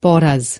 poraz.